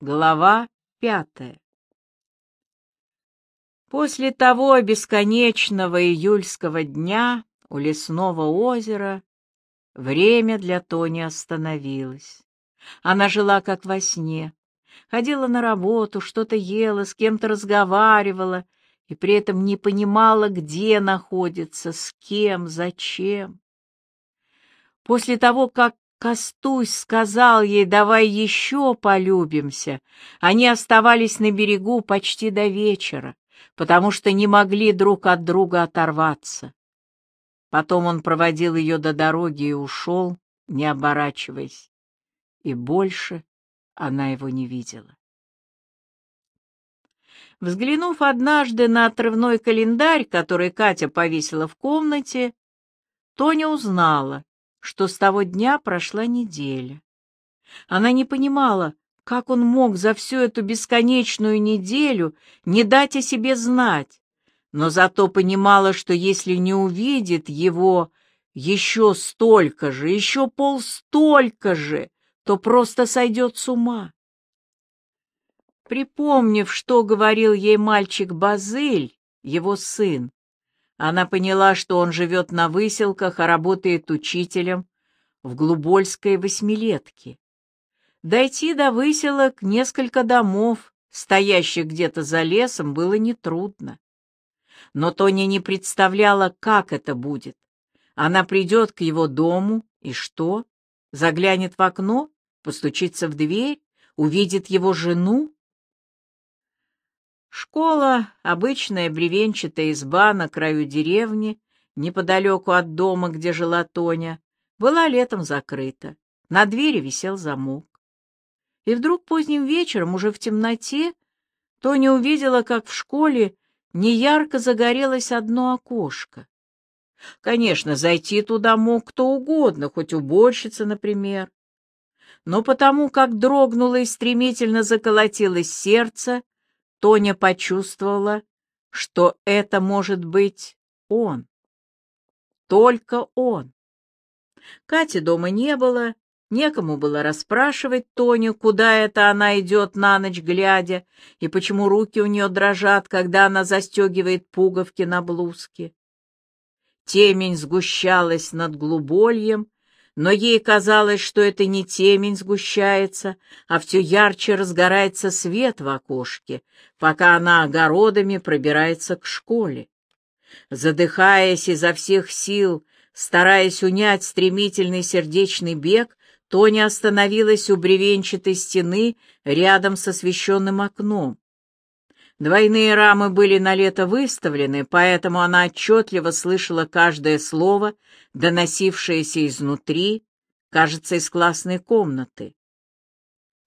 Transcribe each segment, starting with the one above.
Глава пятая После того бесконечного июльского дня у лесного озера время для Тони остановилось. Она жила как во сне, ходила на работу, что-то ела, с кем-то разговаривала и при этом не понимала, где находится, с кем, зачем. После того, как Костусь сказал ей, давай еще полюбимся, они оставались на берегу почти до вечера, потому что не могли друг от друга оторваться. Потом он проводил ее до дороги и ушел, не оборачиваясь, и больше она его не видела. Взглянув однажды на отрывной календарь, который Катя повесила в комнате, Тоня узнала, что с того дня прошла неделя. Она не понимала, как он мог за всю эту бесконечную неделю не дать о себе знать, но зато понимала, что если не увидит его еще столько же, еще полстолько же, то просто сойдет с ума. Припомнив, что говорил ей мальчик Базыль, его сын, она поняла, что он живет на выселках, а работает учителем в Глубольской восьмилетке. Дойти до выселок несколько домов, стоящих где-то за лесом, было нетрудно. Но Тоня не представляла, как это будет. Она придет к его дому, и что? Заглянет в окно, постучится в дверь, увидит его жену? Школа, обычная бревенчатая изба на краю деревни, неподалеку от дома, где жила Тоня, была летом закрыта. На двери висел замок. И вдруг поздним вечером, уже в темноте, Тоня увидела, как в школе неярко загорелось одно окошко. Конечно, зайти туда мог кто угодно, хоть уборщица, например. Но потому как дрогнуло и стремительно заколотилось сердце, Тоня почувствовала, что это может быть он. Только он. Кати дома не было, некому было расспрашивать Тоню, куда это она идет на ночь глядя, и почему руки у нее дрожат, когда она застегивает пуговки на блузке. Темень сгущалась над глубольем, но ей казалось, что это не темень сгущается, а все ярче разгорается свет в окошке, пока она огородами пробирается к школе. Задыхаясь изо всех сил, стараясь унять стремительный сердечный бег, Тоня остановилась у бревенчатой стены рядом с освещенным окном. Двойные рамы были на лето выставлены, поэтому она отчетливо слышала каждое слово, доносившееся изнутри, кажется, из классной комнаты.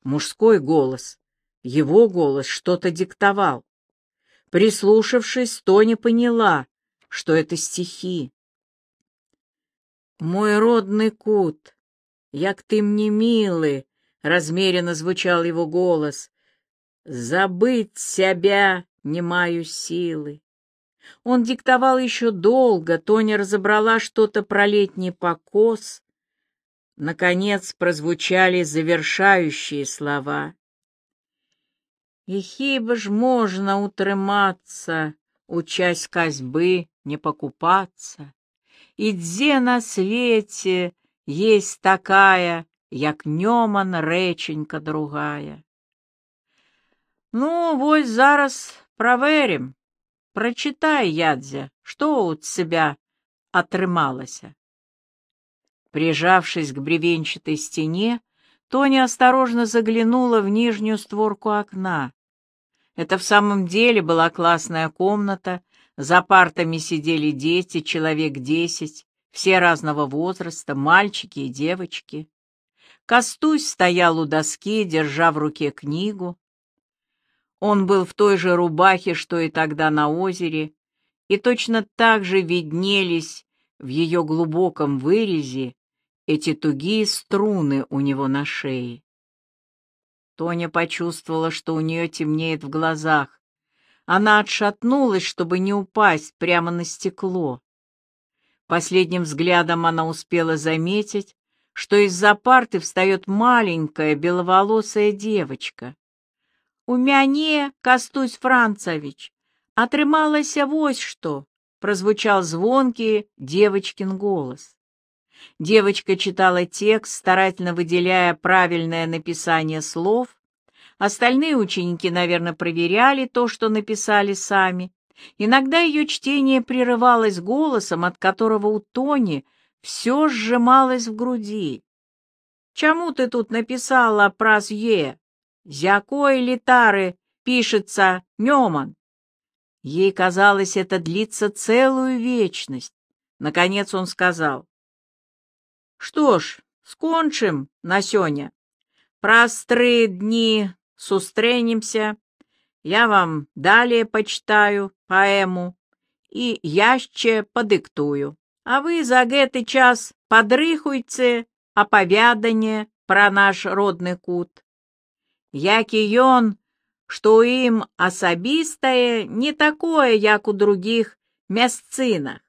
Мужской голос, его голос что-то диктовал. Прислушавшись, Тоня поняла, что это стихи. «Мой родный кут, як ты мне милый», — размеренно звучал его голос, Забыть себя не маю силы. Он диктовал еще долго, Тоня разобрала что-то про летний покос. Наконец прозвучали завершающие слова. И хіба ж можно утрыматься, учась козьбы, не покупаться? И где на свете есть такая, як Нёман реченька другая? Ну, вось зараз праверим. Прочитай, Ядзя, что у тебя отрымалося. Прижавшись к бревенчатой стене, Тоня осторожно заглянула в нижнюю створку окна. Это в самом деле была классная комната, за партами сидели дети, человек десять, все разного возраста, мальчики и девочки. Костусь стоял у доски, держа в руке книгу. Он был в той же рубахе, что и тогда на озере, и точно так же виднелись в ее глубоком вырезе эти тугие струны у него на шее. Тоня почувствовала, что у нее темнеет в глазах. Она отшатнулась, чтобы не упасть прямо на стекло. Последним взглядом она успела заметить, что из-за парты встает маленькая беловолосая девочка. У мяне, Кастусь Францевич, атрымалася вось что, прозвучал звонкий девочкин голос. Девочка читала текст, старательно выделяя правильное написание слов. Остальные ученики, наверное, проверяли то, что написали сами. Иногда ее чтение прерывалось голосом, от которого у Тони все сжималось в груди. «Чему ты тут написала про Е? Зякой литары пишется Неман?» Ей казалось, это длится целую вечность. Наконец он сказал. «Что ж, скончим на сёння. Праз тры дни сустрэнемся. Я вам далее почитаю поэму и яще падыктую. А вы за гэты час падрыхуйце апавяданне пра наш родны кут. Які ён што ў ім асабістае не такое, як у других мясцинах.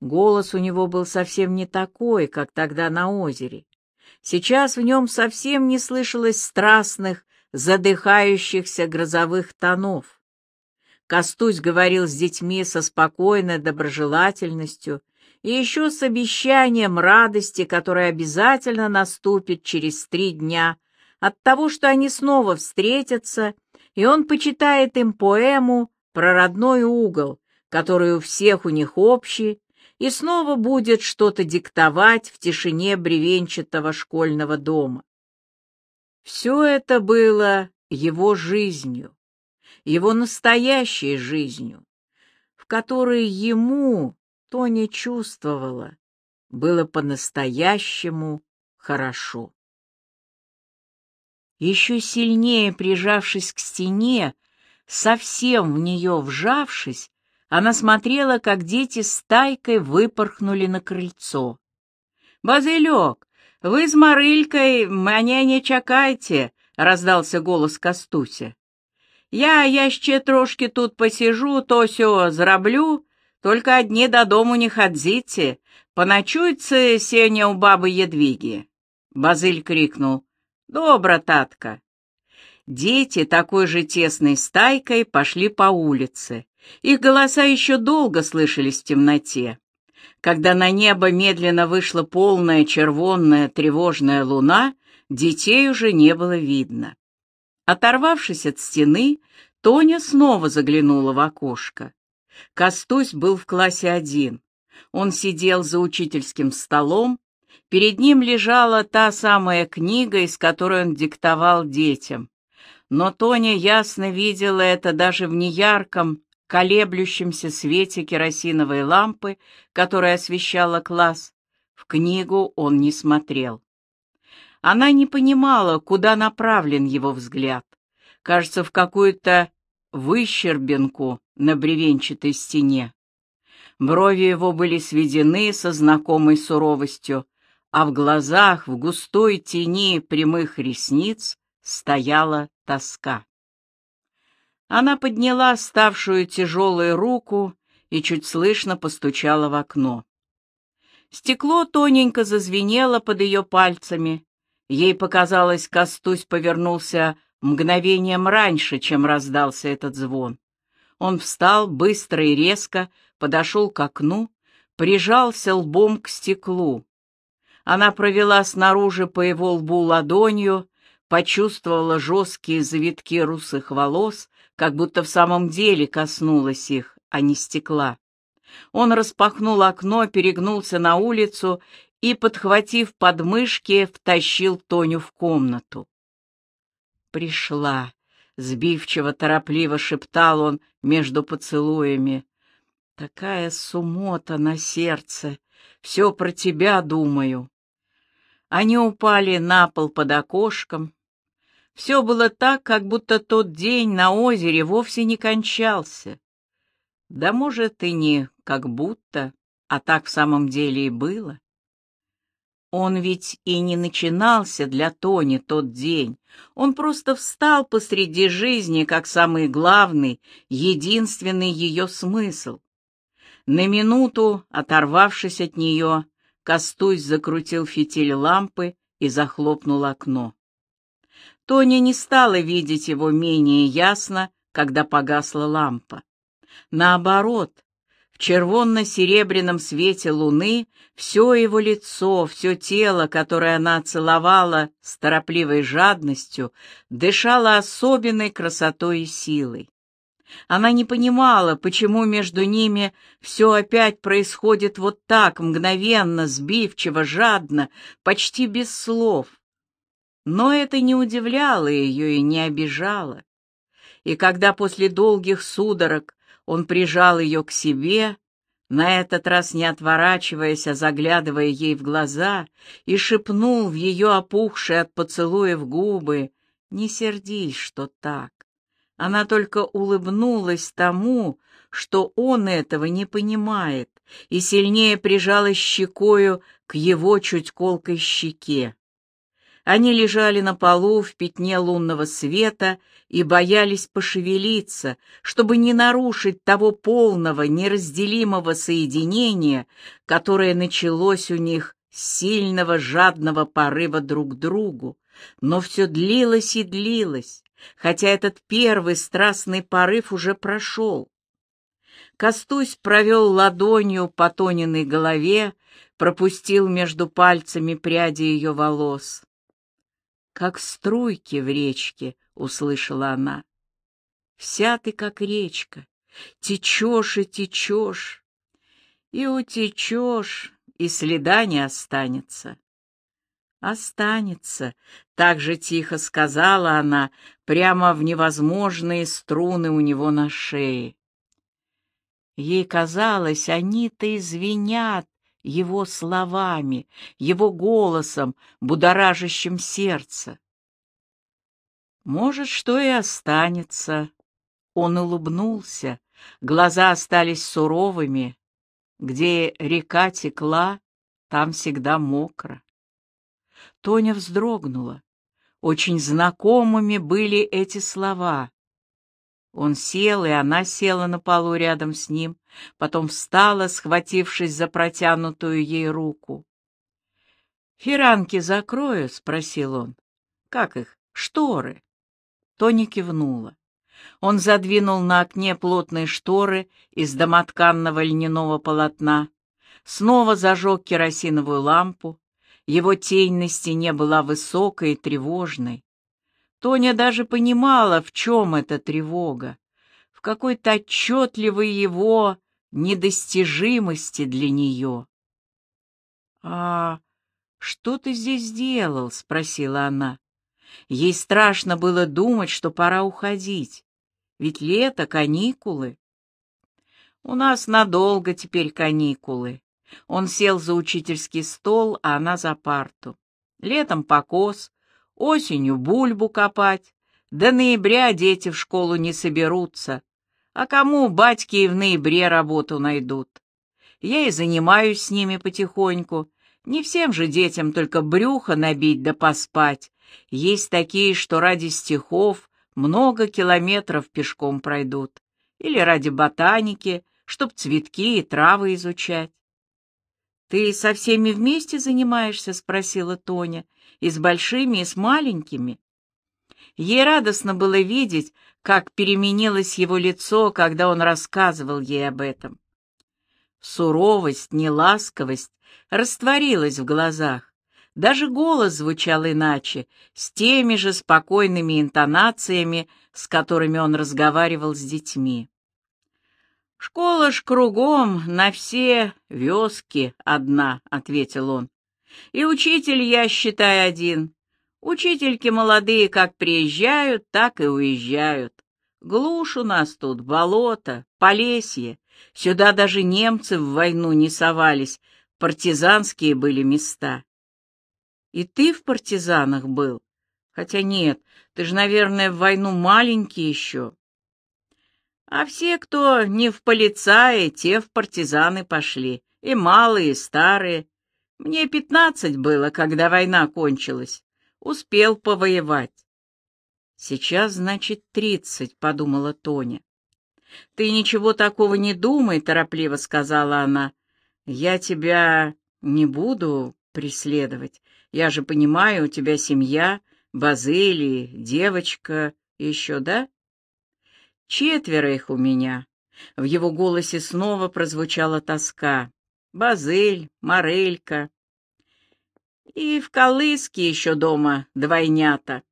Голос у него был совсем не такой, как тогда на озере. Сейчас в нем совсем не слышалось страстных, задыхающихся грозовых тонов. Костусь говорил с детьми со спокойной доброжелательностью и еще с обещанием радости, которая обязательно наступит через три дня от того, что они снова встретятся, и он почитает им поэму про родной угол, который у всех у них общий, и снова будет что-то диктовать в тишине бревенчатого школьного дома. Все это было его жизнью, его настоящей жизнью, в которой ему, то не чувствовала, было по-настоящему хорошо. Еще сильнее прижавшись к стене, совсем в нее вжавшись, она смотрела, как дети стайкой выпорхнули на крыльцо. «Базылек, вы с Марылькой меня не чакайте!» — раздался голос Костуся. «Я яще трошки тут посижу, то все зраблю, только одни до дому не ходзите, поночуйте сеня у бабы Едвиги!» Базыль крикнул. «Добро, татка!» Дети такой же тесной стайкой пошли по улице. Их голоса еще долго слышались в темноте. Когда на небо медленно вышла полная червонная тревожная луна, детей уже не было видно. Оторвавшись от стены, Тоня снова заглянула в окошко. Костусь был в классе один. Он сидел за учительским столом, Перед ним лежала та самая книга, из которой он диктовал детям. Но Тоня ясно видела это даже в неярком, колеблющемся свете керосиновой лампы, которая освещала класс. В книгу он не смотрел. Она не понимала, куда направлен его взгляд. Кажется, в какую-то выщербинку на бревенчатой стене. Брови его были сведены со знакомой суровостью, а в глазах, в густой тени прямых ресниц, стояла тоска. Она подняла ставшую тяжелой руку и чуть слышно постучала в окно. Стекло тоненько зазвенело под ее пальцами. Ей показалось, Костусь повернулся мгновением раньше, чем раздался этот звон. Он встал быстро и резко, подошел к окну, прижался лбом к стеклу. Она провела снаружи по его лбу ладонью, почувствовала жесткие завитки русых волос, как будто в самом деле коснулась их, а не стекла. Он распахнул окно, перегнулся на улицу и, подхватив подмышки, втащил Тоню в комнату. «Пришла», — сбивчиво, торопливо шептал он между поцелуями. «Такая сумота на сердце, все про тебя думаю». Они упали на пол под окошком. Все было так, как будто тот день на озере вовсе не кончался. Да, может, и не как будто, а так в самом деле и было. Он ведь и не начинался для Тони тот день. Он просто встал посреди жизни как самый главный, единственный ее смысл. На минуту, оторвавшись от нее, Костусь закрутил фитиль лампы и захлопнул окно. Тоня не стала видеть его менее ясно, когда погасла лампа. Наоборот, в червонно-серебряном свете луны все его лицо, все тело, которое она целовала с торопливой жадностью, дышало особенной красотой и силой. Она не понимала, почему между ними все опять происходит вот так, мгновенно, сбивчиво, жадно, почти без слов. Но это не удивляло ее и не обижало. И когда после долгих судорог он прижал ее к себе, на этот раз не отворачиваясь, а заглядывая ей в глаза, и шепнул в ее опухшие от поцелуев губы, «Не сердись, что так». Она только улыбнулась тому, что он этого не понимает, и сильнее прижалась щекою к его чуть колкой щеке. Они лежали на полу в пятне лунного света и боялись пошевелиться, чтобы не нарушить того полного, неразделимого соединения, которое началось у них с сильного жадного порыва друг к другу, но все длилось и длилось, хотя этот первый страстный порыв уже прошел. Костусь провел ладонью по Тониной голове, пропустил между пальцами пряди ее волос как струйки в речке, — услышала она. Вся ты как речка, течешь и течешь, и утечешь, и следа не останется. «Останется», — так же тихо сказала она, прямо в невозможные струны у него на шее. Ей казалось, они-то извинят, его словами, его голосом, будоражащим сердце. Может, что и останется. Он улыбнулся, глаза остались суровыми. Где река текла, там всегда мокро. Тоня вздрогнула. Очень знакомыми были эти слова. Он сел, и она села на полу рядом с ним, потом встала, схватившись за протянутую ей руку. «Фиранки закрою?» — спросил он. «Как их? Шторы?» Тони кивнула. Он задвинул на окне плотные шторы из домотканного льняного полотна, снова зажег керосиновую лампу. Его тень на стене была высокой и тревожной. Тоня даже понимала, в чем эта тревога, в какой-то отчетливой его недостижимости для нее. «А что ты здесь делал?» — спросила она. Ей страшно было думать, что пора уходить, ведь лето, каникулы. «У нас надолго теперь каникулы». Он сел за учительский стол, а она за парту. Летом покос, Осенью бульбу копать. До ноября дети в школу не соберутся. А кому батьки и в ноябре работу найдут? Я и занимаюсь с ними потихоньку. Не всем же детям только брюхо набить да поспать. Есть такие, что ради стихов много километров пешком пройдут. Или ради ботаники, чтоб цветки и травы изучать. «Ты со всеми вместе занимаешься?» — спросила Тоня и с большими, и с маленькими. Ей радостно было видеть, как переменилось его лицо, когда он рассказывал ей об этом. Суровость, неласковость растворилась в глазах. Даже голос звучал иначе, с теми же спокойными интонациями, с которыми он разговаривал с детьми. «Школа ж кругом, на все вёски одна», — ответил он. И учитель, я считаю, один. Учительки молодые как приезжают, так и уезжают. Глушь у нас тут, болото, полесье. Сюда даже немцы в войну не совались, партизанские были места. И ты в партизанах был? Хотя нет, ты же, наверное, в войну маленький еще. А все, кто не в полицаи, те в партизаны пошли, и малые, и старые. Мне пятнадцать было, когда война кончилась. Успел повоевать. Сейчас, значит, тридцать, — подумала Тоня. Ты ничего такого не думай, — торопливо сказала она. Я тебя не буду преследовать. Я же понимаю, у тебя семья, Базылий, девочка еще, да? Четверо их у меня. В его голосе снова прозвучала тоска. Базыль, Морелька. И в Колыске еще дома двойнята.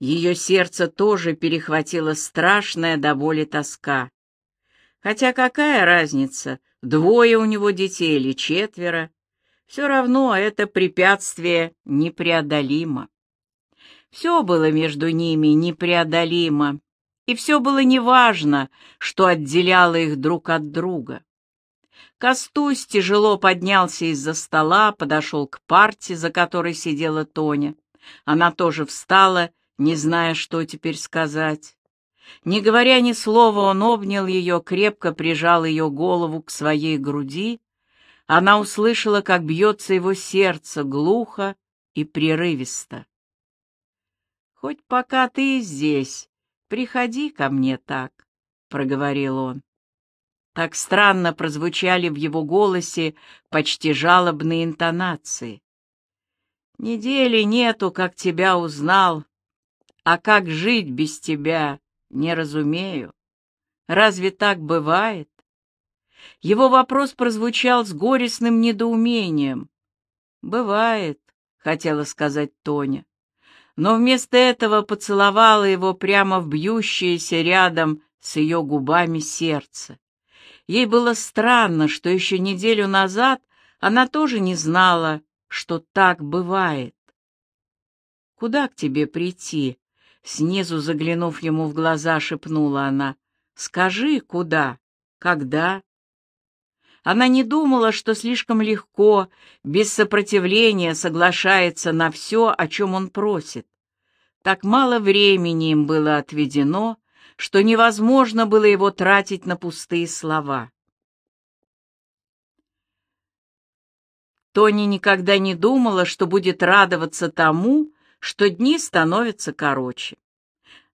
Ее сердце тоже перехватило страшная до боли тоска. Хотя какая разница, двое у него детей или четверо? Все равно это препятствие непреодолимо. Все было между ними непреодолимо, и все было неважно, что отделяло их друг от друга. Костусь тяжело поднялся из-за стола, подошел к парте, за которой сидела Тоня. Она тоже встала, не зная, что теперь сказать. Не говоря ни слова, он обнял ее, крепко прижал ее голову к своей груди. Она услышала, как бьется его сердце глухо и прерывисто. «Хоть пока ты здесь, приходи ко мне так», — проговорил он. Так странно прозвучали в его голосе почти жалобные интонации. «Недели нету, как тебя узнал, а как жить без тебя, не разумею. Разве так бывает?» Его вопрос прозвучал с горестным недоумением. «Бывает», — хотела сказать Тоня но вместо этого поцеловала его прямо в бьющееся рядом с ее губами сердце. Ей было странно, что еще неделю назад она тоже не знала, что так бывает. «Куда к тебе прийти?» Снизу заглянув ему в глаза, шепнула она. «Скажи, куда? Когда?» Она не думала, что слишком легко, без сопротивления соглашается на все, о чем он просит. Так мало времени им было отведено, что невозможно было его тратить на пустые слова. Тони никогда не думала, что будет радоваться тому, что дни становятся короче.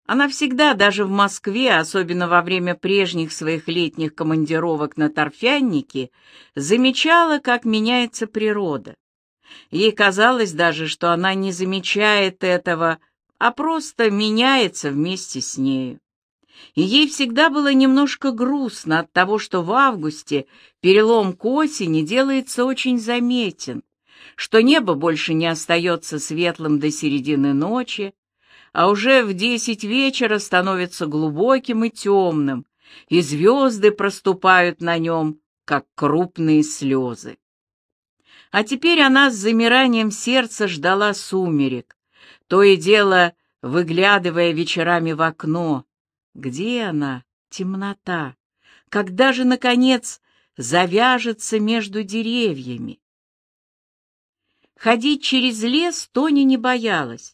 Она всегда, даже в Москве, особенно во время прежних своих летних командировок на торфяннике, замечала, как меняется природа. Ей казалось даже, что она не замечает этого, а просто меняется вместе с нею. И ей всегда было немножко грустно от того, что в августе перелом к осени делается очень заметен, что небо больше не остается светлым до середины ночи, а уже в десять вечера становится глубоким и темным, и звезды проступают на нем, как крупные слезы. А теперь она с замиранием сердца ждала сумерек, то и дело выглядывая вечерами в окно. Где она, темнота? Когда же, наконец, завяжется между деревьями? Ходить через лес Тони не боялась.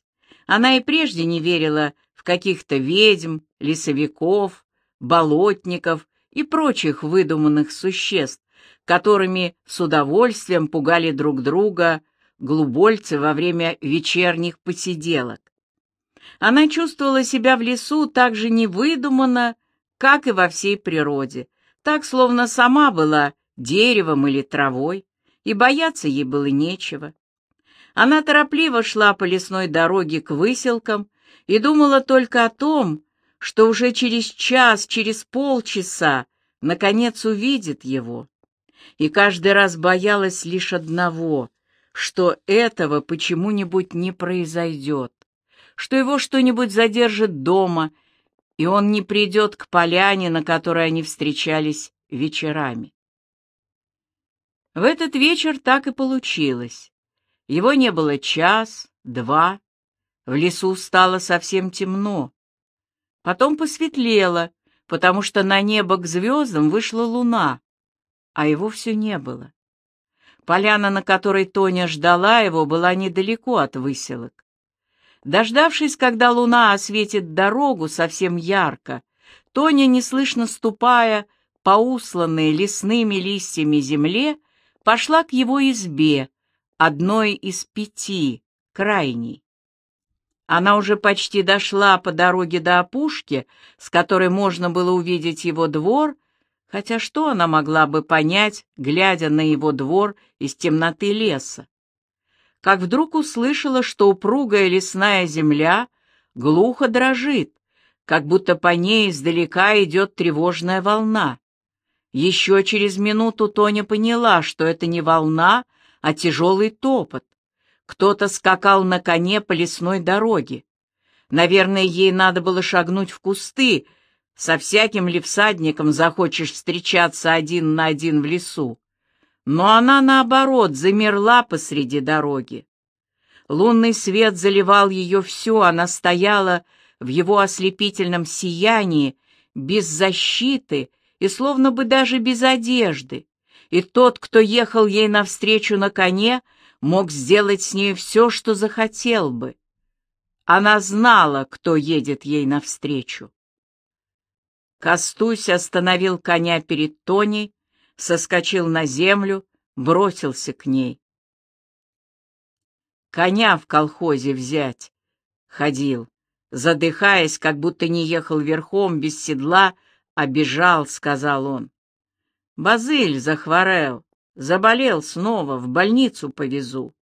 Она и прежде не верила в каких-то ведьм, лесовиков, болотников и прочих выдуманных существ, которыми с удовольствием пугали друг друга глубольцы во время вечерних посиделок. Она чувствовала себя в лесу так же невыдуманно, как и во всей природе, так, словно сама была деревом или травой, и бояться ей было нечего. Она торопливо шла по лесной дороге к выселкам и думала только о том, что уже через час, через полчаса, наконец увидит его. И каждый раз боялась лишь одного, что этого почему-нибудь не произойдет, что его что-нибудь задержит дома, и он не придет к поляне, на которой они встречались вечерами. В этот вечер так и получилось. Его не было час, два. В лесу стало совсем темно. Потом посветлело, потому что на небо к звездам вышла луна, а его все не было. Поляна, на которой Тоня ждала его, была недалеко от выселок. Дождавшись, когда луна осветит дорогу совсем ярко, Тоня, неслышно ступая по усланной лесными листьями земле, пошла к его избе, одной из пяти, крайней. Она уже почти дошла по дороге до опушки, с которой можно было увидеть его двор, хотя что она могла бы понять, глядя на его двор из темноты леса? как вдруг услышала, что упругая лесная земля глухо дрожит, как будто по ней издалека идет тревожная волна. Еще через минуту Тоня поняла, что это не волна, а тяжелый топот. Кто-то скакал на коне по лесной дороге. Наверное, ей надо было шагнуть в кусты. Со всяким ли всадником захочешь встречаться один на один в лесу? Но она, наоборот, замерла посреди дороги. Лунный свет заливал ее всю, она стояла в его ослепительном сиянии, без защиты и словно бы даже без одежды. И тот, кто ехал ей навстречу на коне, мог сделать с ней все, что захотел бы. Она знала, кто едет ей навстречу. Костусь остановил коня перед Тоней, соскочил на землю, бросился к ней. Коня в колхозе взять ходил, задыхаясь, как будто не ехал верхом, без седла, а бежал, — сказал он. Базыль захворел, заболел снова, в больницу повезу.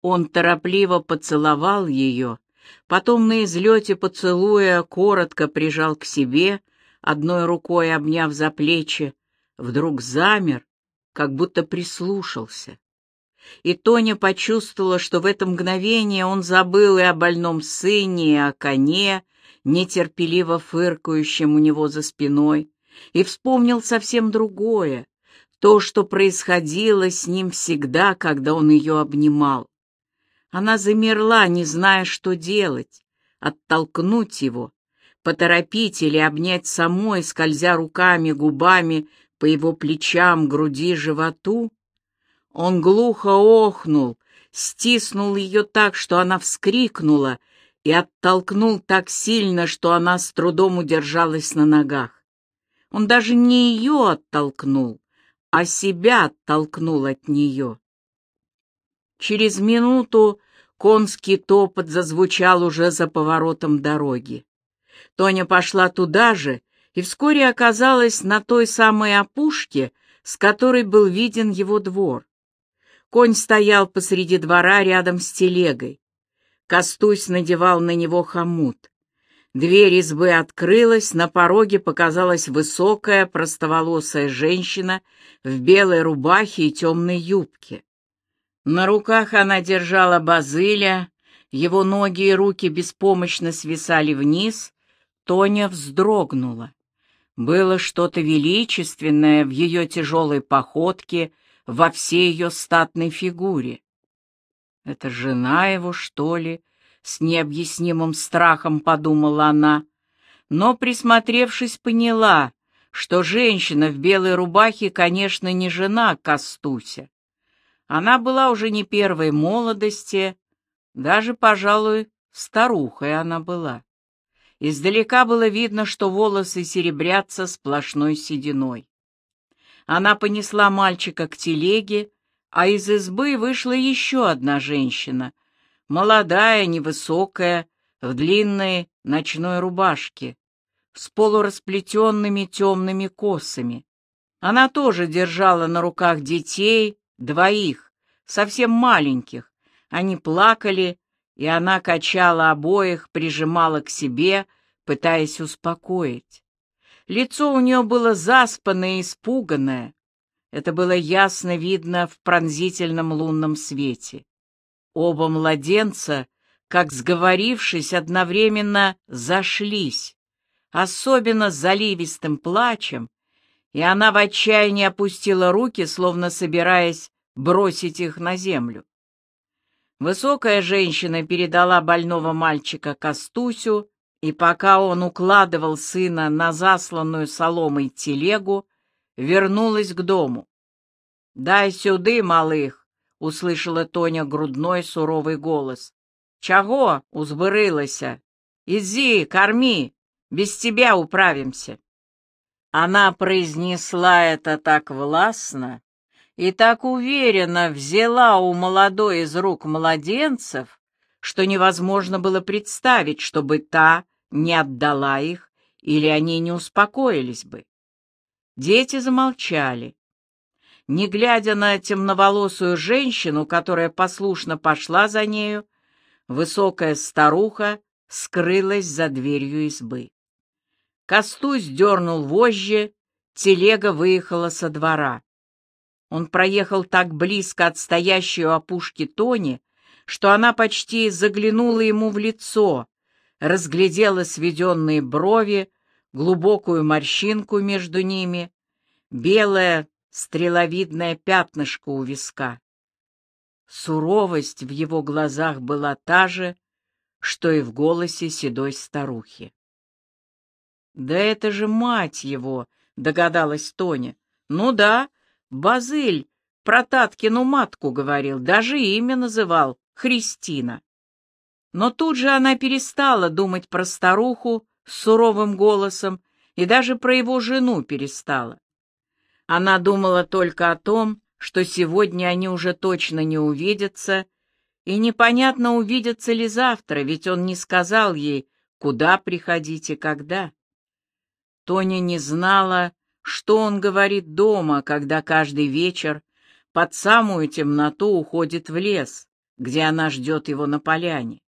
Он торопливо поцеловал ее, потом на излете поцелуя коротко прижал к себе, одной рукой обняв за плечи, вдруг замер, как будто прислушался. И Тоня почувствовала, что в это мгновение он забыл и о больном сыне, и о коне, нетерпеливо фыркающем у него за спиной, и вспомнил совсем другое, то, что происходило с ним всегда, когда он ее обнимал. Она замерла, не зная, что делать, оттолкнуть его, поторопить или обнять самой, скользя руками, губами по его плечам, груди, животу. Он глухо охнул, стиснул ее так, что она вскрикнула, и оттолкнул так сильно, что она с трудом удержалась на ногах. Он даже не ее оттолкнул, а себя оттолкнул от нее. Через минуту конский топот зазвучал уже за поворотом дороги. Тоня пошла туда же и вскоре оказалась на той самой опушке, с которой был виден его двор. Конь стоял посреди двора рядом с телегой. Костусь надевал на него хомут. Дверь избы открылась, на пороге показалась высокая, простоволосая женщина в белой рубахе и темной юбке. На руках она держала базыля, его ноги и руки беспомощно свисали вниз. Тоня вздрогнула. Было что-то величественное в ее тяжелой походке, во всей ее статной фигуре. Это жена его, что ли? С необъяснимым страхом подумала она, но, присмотревшись, поняла, что женщина в белой рубахе, конечно, не жена Костуся. Она была уже не первой молодости, даже, пожалуй, старухой она была. Издалека было видно, что волосы серебрятся сплошной сединой. Она понесла мальчика к телеге, а из избы вышла еще одна женщина, молодая, невысокая, в длинной ночной рубашке, с полурасплетенными темными косами. Она тоже держала на руках детей, двоих, совсем маленьких. Они плакали, и она качала обоих, прижимала к себе, пытаясь успокоить. Лицо у нее было заспанное и испуганное. Это было ясно видно в пронзительном лунном свете. Оба младенца, как сговорившись, одновременно зашлись, особенно заливистым плачем, и она в отчаянии опустила руки, словно собираясь бросить их на землю. Высокая женщина передала больного мальчика Костусю, и пока он укладывал сына на засланную соломой телегу, вернулась к дому. «Дай сюды, малых!» — услышала Тоня грудной суровый голос. «Чаго узбырылася? Иди, корми, без тебя управимся!» Она произнесла это так властно и так уверенно взяла у молодой из рук младенцев, что невозможно было представить, чтобы та не отдала их или они не успокоились бы. Дети замолчали. Не глядя на темноволосую женщину, которая послушно пошла за нею, высокая старуха скрылась за дверью избы. Костусь дернул вожжи, телега выехала со двора. Он проехал так близко от стоящей у опушки Тони, что она почти заглянула ему в лицо, разглядела сведенные брови, глубокую морщинку между ними, белое стреловидное пятнышко у виска. Суровость в его глазах была та же, что и в голосе седой старухи. «Да это же мать его!» — догадалась Тоня. «Ну да, Базыль про Таткину матку говорил, даже имя называл — Христина». Но тут же она перестала думать про старуху с суровым голосом и даже про его жену перестала. Она думала только о том, что сегодня они уже точно не увидятся, и непонятно, увидятся ли завтра, ведь он не сказал ей, куда приходить и когда. Тоня не знала, что он говорит дома, когда каждый вечер под самую темноту уходит в лес, где она ждет его на поляне.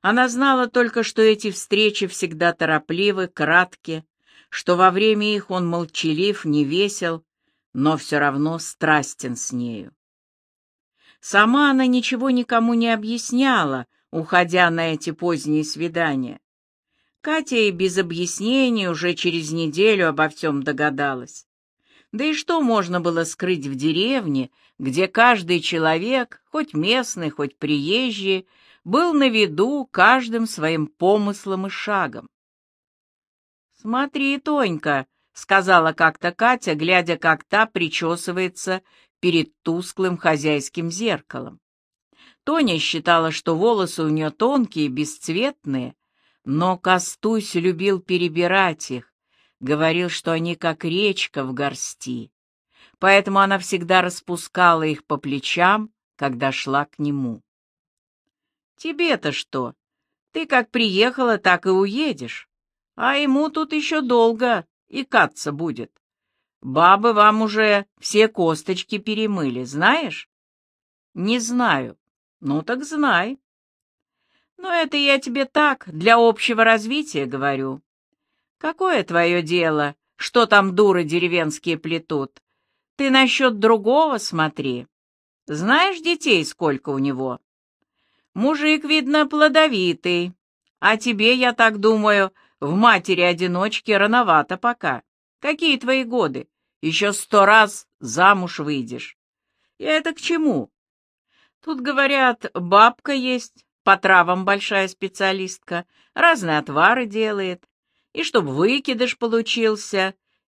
Она знала только, что эти встречи всегда торопливы, краткие что во время их он молчалив, не весел, но все равно страстен с нею. Сама она ничего никому не объясняла, уходя на эти поздние свидания. Катя и без объяснений уже через неделю обо всем догадалась. Да и что можно было скрыть в деревне, где каждый человек, хоть местный, хоть приезжий, был на виду каждым своим помыслом и шагом? «Смотри, Тонька», — сказала как-то Катя, глядя, как та причесывается перед тусклым хозяйским зеркалом. Тоня считала, что волосы у нее тонкие, бесцветные, но Костусь любил перебирать их, говорил, что они как речка в горсти, поэтому она всегда распускала их по плечам, когда шла к нему. «Тебе-то что? Ты как приехала, так и уедешь. А ему тут еще долго и каться будет. Бабы вам уже все косточки перемыли, знаешь? Не знаю. Ну так знай. Но это я тебе так, для общего развития говорю. Какое твое дело, что там дуры деревенские плетут? Ты насчет другого смотри. Знаешь детей сколько у него? Мужик, видно, плодовитый. А тебе, я так думаю, в матери-одиночке рановато пока. Какие твои годы? Еще сто раз замуж выйдешь. И это к чему? Тут, говорят, бабка есть, по травам большая специалистка, разные отвары делает, и чтоб выкидыш получился,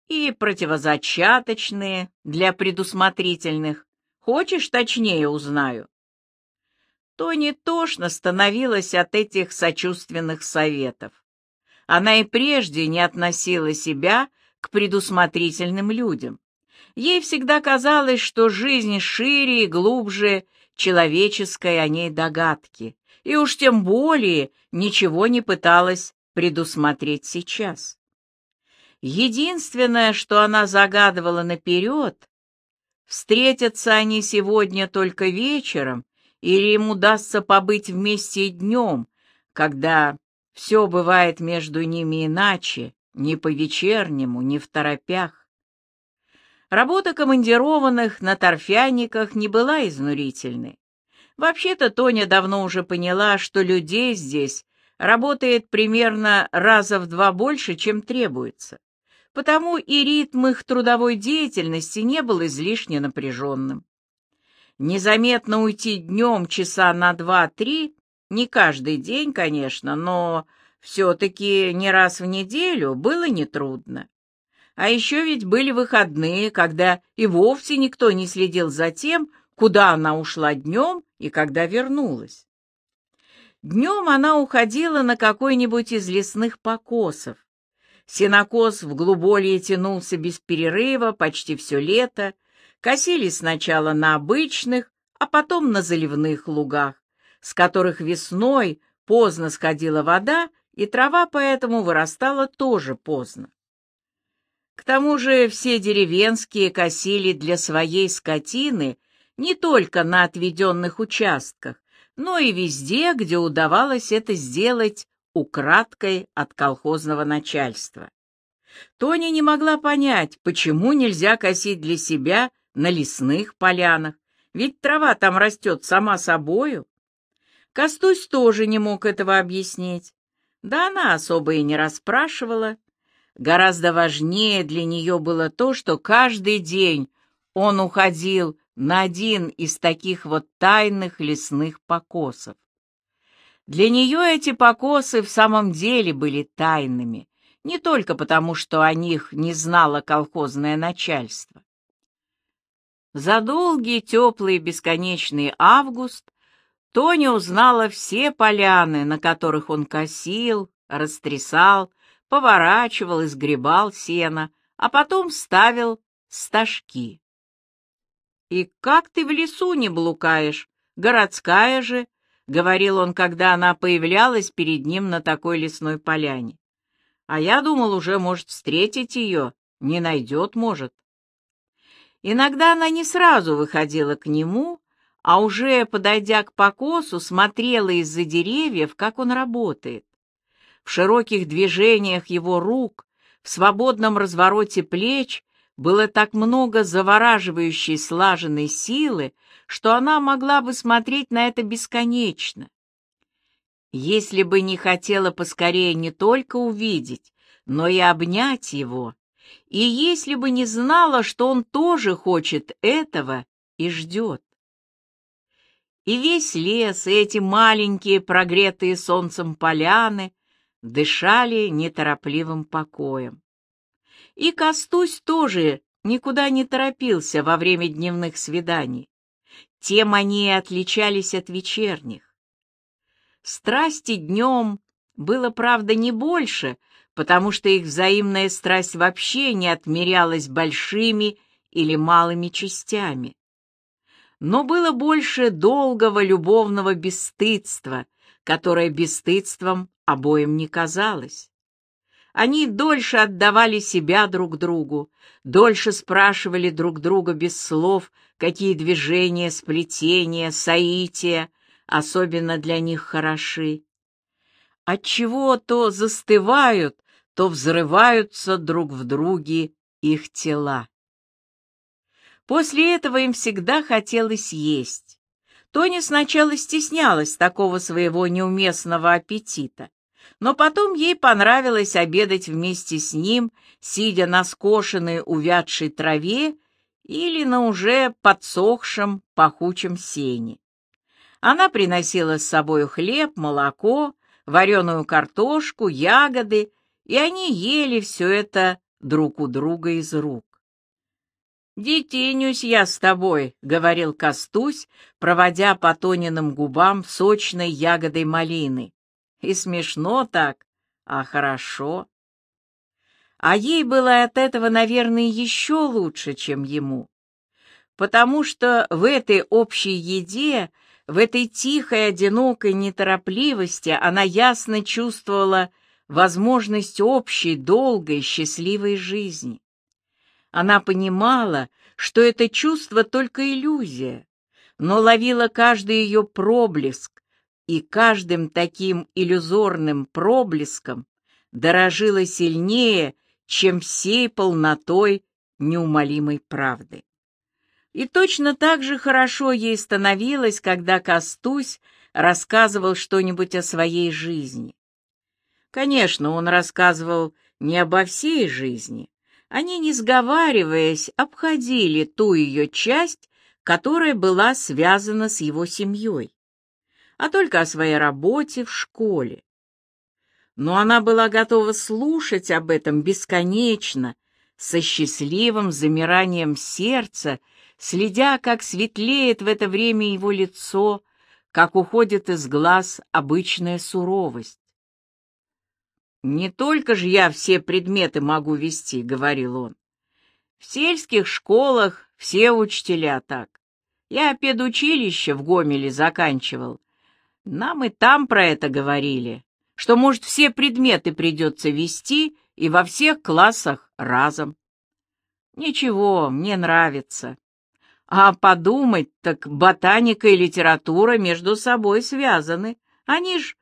и противозачаточные для предусмотрительных. Хочешь, точнее узнаю? Тони тошно становилась от этих сочувственных советов. Она и прежде не относила себя к предусмотрительным людям. Ей всегда казалось, что жизнь шире и глубже человеческой о ней догадки, и уж тем более ничего не пыталась предусмотреть сейчас. Единственное, что она загадывала наперед, встретятся они сегодня только вечером, или им удастся побыть вместе днем, когда все бывает между ними иначе, не по-вечернему, не в торопях. Работа командированных на торфяниках не была изнурительной. Вообще-то Тоня давно уже поняла, что людей здесь работает примерно раза в два больше, чем требуется. Потому и ритм их трудовой деятельности не был излишне напряженным. Незаметно уйти днем часа на два-три не каждый день, конечно, но все-таки не раз в неделю было нетрудно. А еще ведь были выходные, когда и вовсе никто не следил за тем, куда она ушла днем и когда вернулась. Днем она уходила на какой-нибудь из лесных покосов. Сенокос в глуболье тянулся без перерыва почти все лето, косили сначала на обычных, а потом на заливных лугах с которых весной поздно сходила вода, и трава поэтому вырастала тоже поздно. К тому же все деревенские косили для своей скотины не только на отведенных участках, но и везде, где удавалось это сделать украдкой от колхозного начальства. Тоня не могла понять, почему нельзя косить для себя на лесных полянах, ведь трава там растет сама собою. Костусь тоже не мог этого объяснить. Да она особо и не расспрашивала. Гораздо важнее для нее было то, что каждый день он уходил на один из таких вот тайных лесных покосов. Для нее эти покосы в самом деле были тайными, не только потому, что о них не знало колхозное начальство. За долгий, теплый, бесконечный август Тоня узнала все поляны, на которых он косил, растрясал, поворачивал и сгребал сено, а потом ставил стажки. «И как ты в лесу не блукаешь? Городская же!» — говорил он, когда она появлялась перед ним на такой лесной поляне. «А я думал, уже может встретить ее, не найдет, может». Иногда она не сразу выходила к нему, а уже, подойдя к покосу, смотрела из-за деревьев, как он работает. В широких движениях его рук, в свободном развороте плеч было так много завораживающей слаженной силы, что она могла бы смотреть на это бесконечно. Если бы не хотела поскорее не только увидеть, но и обнять его, и если бы не знала, что он тоже хочет этого и ждет. И весь лес, и эти маленькие, прогретые солнцем поляны дышали неторопливым покоем. И Костусь тоже никуда не торопился во время дневных свиданий. Тем они и отличались от вечерних. Страсти днем было, правда, не больше, потому что их взаимная страсть вообще не отмерялась большими или малыми частями. Но было больше долгого любовного бесстыдства, которое бесстыдством обоим не казалось. Они дольше отдавали себя друг другу, дольше спрашивали друг друга без слов, какие движения, сплетения, соития особенно для них хороши. Отчего то застывают, то взрываются друг в друге их тела. После этого им всегда хотелось есть. Тоня сначала стеснялась такого своего неуместного аппетита, но потом ей понравилось обедать вместе с ним, сидя на скошенной увядшей траве или на уже подсохшем пахучем сене. Она приносила с собой хлеб, молоко, вареную картошку, ягоды и они ели все это друг у друга из рук. «Детенюсь я с тобой», — говорил Костусь, проводя по Тониным губам сочной ягодой малины. «И смешно так, а хорошо». А ей было от этого, наверное, еще лучше, чем ему, потому что в этой общей еде, в этой тихой, одинокой неторопливости она ясно чувствовала, возможность общей, долгой, счастливой жизни. Она понимала, что это чувство только иллюзия, но ловила каждый ее проблеск, и каждым таким иллюзорным проблеском дорожила сильнее, чем всей полнотой неумолимой правды. И точно так же хорошо ей становилось, когда Костусь рассказывал что-нибудь о своей жизни. Конечно, он рассказывал не обо всей жизни. Они, не сговариваясь, обходили ту ее часть, которая была связана с его семьей, а только о своей работе в школе. Но она была готова слушать об этом бесконечно, со счастливым замиранием сердца, следя, как светлеет в это время его лицо, как уходит из глаз обычная суровость. «Не только же я все предметы могу вести», — говорил он. «В сельских школах все учителя так. Я педучилище в Гомеле заканчивал. Нам и там про это говорили, что, может, все предметы придется вести и во всех классах разом. Ничего, мне нравится. А подумать, так ботаника и литература между собой связаны. Они ж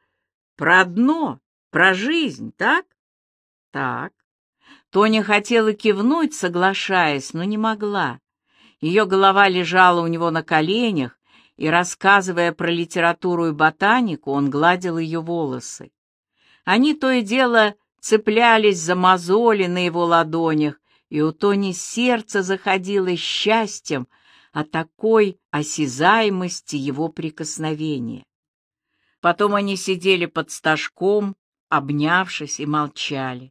про одно, про жизнь, так? Так. Тоня хотела кивнуть, соглашаясь, но не могла. Ее голова лежала у него на коленях, и, рассказывая про литературу и ботанику, он гладил ее волосы. Они то и дело цеплялись за мозоли на его ладонях, и у Тони сердце заходило счастьем от такой осязаемости его прикосновения. Потом они сидели под стажком, обнявшись и молчали.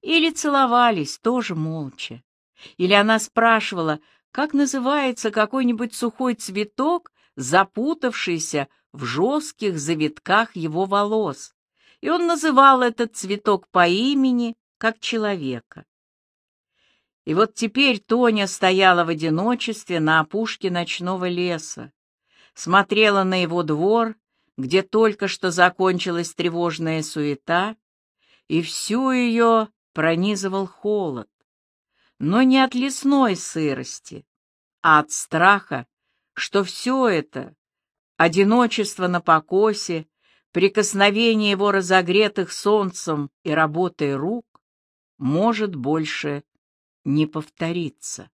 Или целовались, тоже молча. Или она спрашивала, как называется какой-нибудь сухой цветок, запутавшийся в жестких завитках его волос, и он называл этот цветок по имени, как человека. И вот теперь Тоня стояла в одиночестве на опушке ночного леса, смотрела на его двор, где только что закончилась тревожная суета, и всю ее пронизывал холод, но не от лесной сырости, а от страха, что все это — одиночество на покосе, прикосновение его разогретых солнцем и работой рук — может больше не повториться.